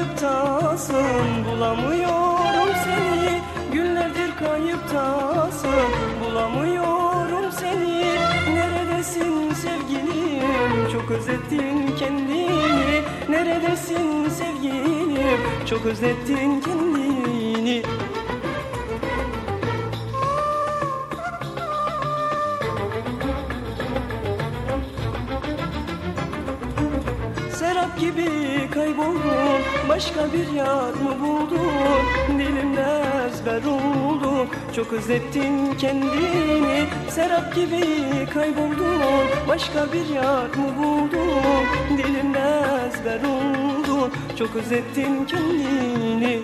kayıptasın bulamıyorum seni. Günlerdir kayıptasın bulamıyorum seni. Neredesin sevgilim? Çok özlettin kendini. Neredesin sevgilim? Çok özlettin kendini. Serap gibi kayboldun Başka bir yar mı buldun Dilimde ezber oldu Çok özlettin kendini. Serap gibi kayboldun Başka bir yar mı buldun Dilimde ezber oldu Çok özlettin kendini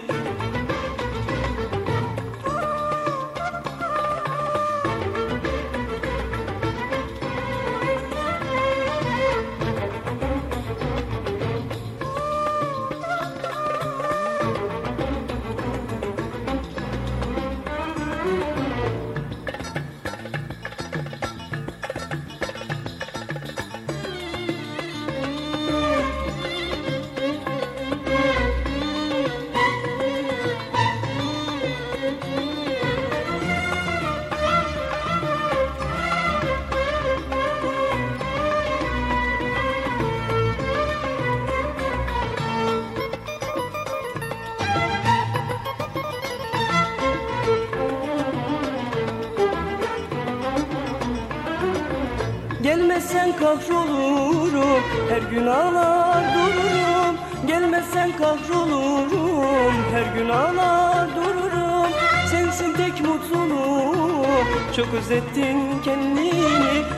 Gelmezsen kahrolurum Her gün ağlar dururum. Gelmezsen kahrolurum Her gün ağlar dururum. Sensin tek mutluluğum Çok özlettin kendini.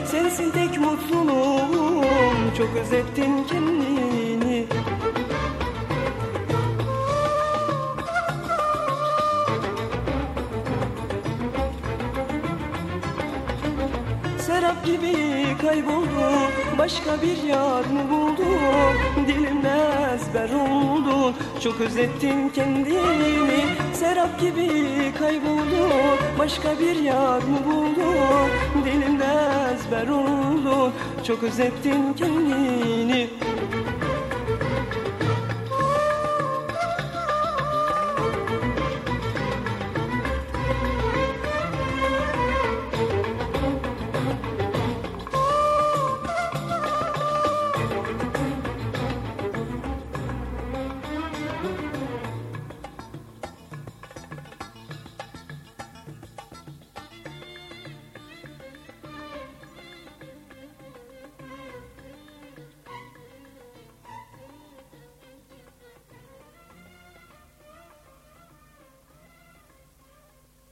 Sensin tek mutluluğum Çok özlettin kendini. Serap gibi kayboldum Başka bir yar mı buldum? Dilimde ezber oldun Çok özlettin kendini Serap gibi kayboldum Başka bir yar mı buldum? Dilimde ezber oldun Çok özlettin kendini